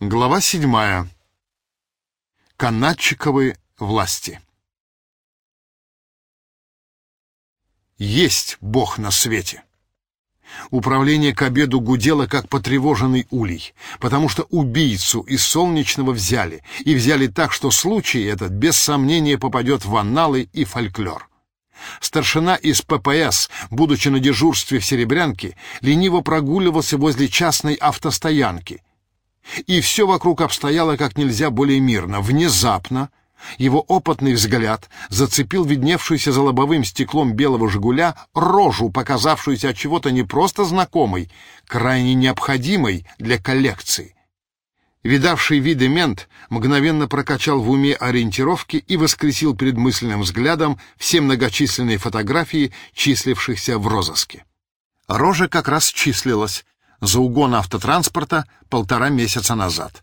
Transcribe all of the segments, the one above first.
Глава седьмая. Канатчиковы власти. Есть Бог на свете. Управление к обеду гудело, как потревоженный улей, потому что убийцу из Солнечного взяли, и взяли так, что случай этот без сомнения попадет в анналы и фольклор. Старшина из ППС, будучи на дежурстве в Серебрянке, лениво прогуливался возле частной автостоянки — и все вокруг обстояло как нельзя более мирно. Внезапно его опытный взгляд зацепил видневшуюся за лобовым стеклом белого «Жигуля» рожу, показавшуюся от чего-то не просто знакомой, крайне необходимой для коллекции. Видавший виды мент мгновенно прокачал в уме ориентировки и воскресил перед мысленным взглядом все многочисленные фотографии, числившихся в розыске. Рожа как раз числилась, за угон автотранспорта полтора месяца назад.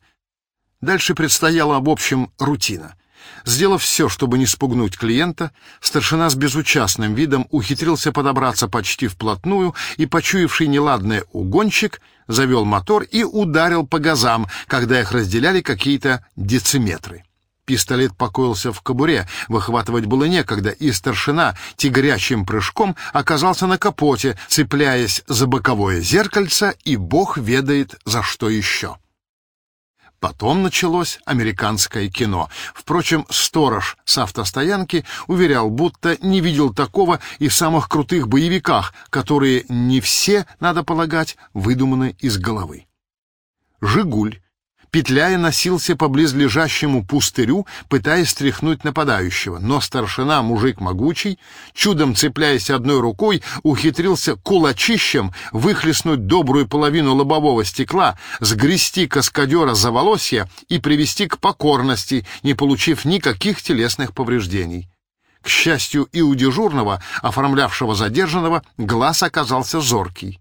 Дальше предстояла, в общем, рутина. Сделав все, чтобы не спугнуть клиента, старшина с безучастным видом ухитрился подобраться почти вплотную и, почуявший неладное угонщик, завел мотор и ударил по газам, когда их разделяли какие-то дециметры. Пистолет покоился в кобуре, выхватывать было некогда, и старшина тигрячим прыжком оказался на капоте, цепляясь за боковое зеркальце, и бог ведает за что еще. Потом началось американское кино. Впрочем, сторож с автостоянки уверял, будто не видел такого и в самых крутых боевиках, которые не все, надо полагать, выдуманы из головы. «Жигуль» петляя носился по близлежащему пустырю, пытаясь стряхнуть нападающего. Но старшина, мужик могучий, чудом цепляясь одной рукой, ухитрился кулачищем выхлестнуть добрую половину лобового стекла, сгрести каскадера за волосья и привести к покорности, не получив никаких телесных повреждений. К счастью, и у дежурного, оформлявшего задержанного, глаз оказался зоркий.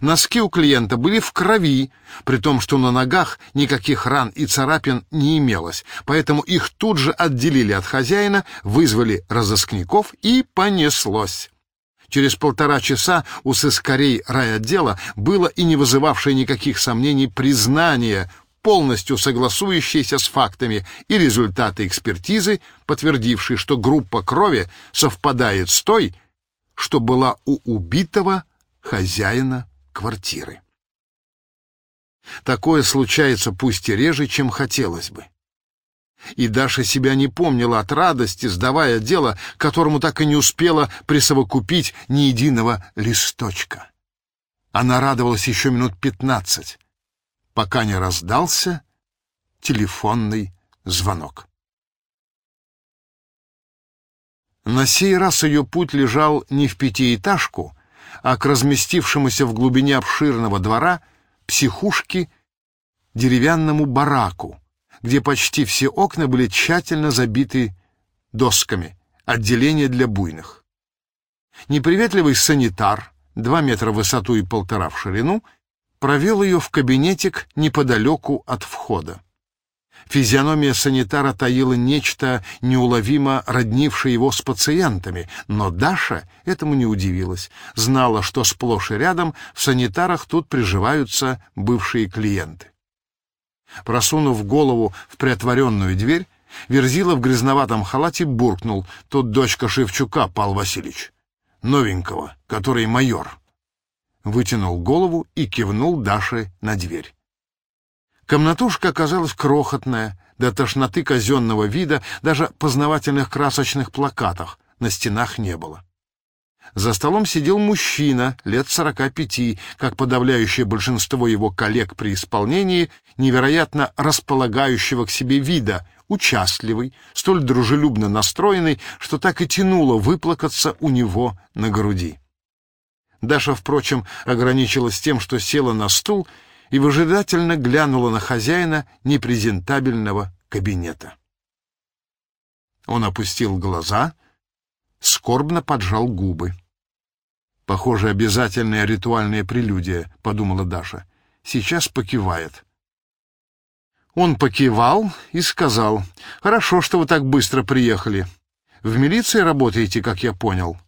Носки у клиента были в крови, при том, что на ногах никаких ран и царапин не имелось, поэтому их тут же отделили от хозяина, вызвали разыскников и понеслось. Через полтора часа у сыскарей райотдела было и не вызывавшее никаких сомнений признание, полностью согласующееся с фактами, и результаты экспертизы, подтвердившие, что группа крови совпадает с той, что была у убитого хозяина квартиры. Такое случается пусть и реже, чем хотелось бы. И Даша себя не помнила от радости, сдавая дело, которому так и не успела присовокупить ни единого листочка. Она радовалась еще минут пятнадцать, пока не раздался телефонный звонок. На сей раз ее путь лежал не в пятиэтажку, а к разместившемуся в глубине обширного двора психушки деревянному бараку, где почти все окна были тщательно забиты досками, отделение для буйных. Неприветливый санитар, два метра в высоту и полтора в ширину, провел ее в кабинетик неподалеку от входа. Физиономия санитара таила нечто неуловимо роднившее его с пациентами, но Даша этому не удивилась. Знала, что сплошь и рядом в санитарах тут приживаются бывшие клиенты. Просунув голову в приотворенную дверь, Верзила в грязноватом халате буркнул. Тут дочка Шевчука, Пал Васильевич. Новенького, который майор. Вытянул голову и кивнул Даше на дверь. Комнатушка оказалась крохотная, до тошноты казенного вида, даже познавательных красочных плакатов на стенах не было. За столом сидел мужчина лет сорока пяти, как подавляющее большинство его коллег при исполнении, невероятно располагающего к себе вида, участливый, столь дружелюбно настроенный, что так и тянуло выплакаться у него на груди. Даша, впрочем, ограничилась тем, что села на стул и выжидательно глянула на хозяина непрезентабельного кабинета. Он опустил глаза, скорбно поджал губы. «Похоже, обязательная ритуальная прелюдия», — подумала Даша. «Сейчас покивает». Он покивал и сказал, «Хорошо, что вы так быстро приехали. В милиции работаете, как я понял?»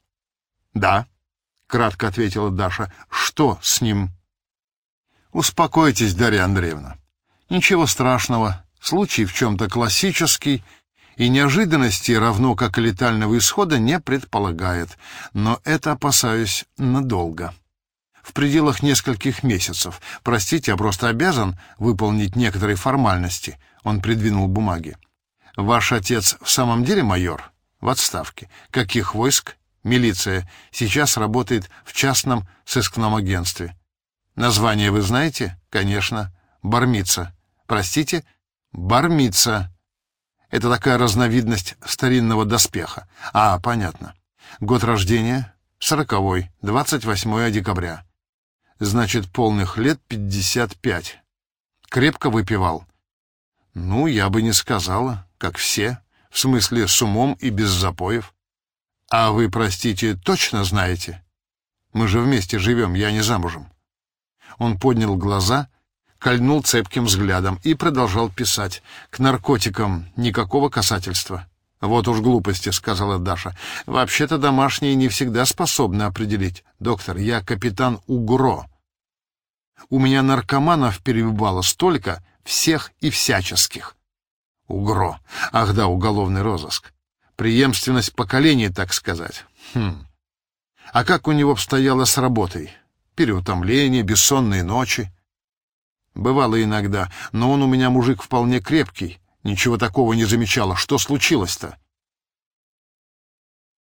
«Да», — кратко ответила Даша. «Что с ним?» «Успокойтесь, Дарья Андреевна. Ничего страшного, случай в чем-то классический, и неожиданности, равно как и летального исхода, не предполагает. Но это, опасаюсь, надолго. В пределах нескольких месяцев. Простите, я просто обязан выполнить некоторые формальности. Он придвинул бумаги. Ваш отец в самом деле майор? В отставке. Каких войск? Милиция. Сейчас работает в частном сыскном агентстве. Название вы знаете? Конечно. Бармица. Простите? Бармица. Это такая разновидность старинного доспеха. А, понятно. Год рождения? Сороковой, 28 декабря. Значит, полных лет 55. Крепко выпивал. Ну, я бы не сказала, как все. В смысле, с умом и без запоев. А вы, простите, точно знаете? Мы же вместе живем, я не замужем. Он поднял глаза кольнул цепким взглядом и продолжал писать. «К наркотикам никакого касательства». «Вот уж глупости», — сказала Даша. «Вообще-то домашние не всегда способны определить. Доктор, я капитан Угро. У меня наркоманов перебывало столько, всех и всяческих». «Угро. Ах да, уголовный розыск. Преемственность поколений, так сказать. Хм. А как у него обстояло с работой? Переутомление, бессонные ночи?» Бывало иногда, но он у меня мужик вполне крепкий. Ничего такого не замечала. Что случилось-то?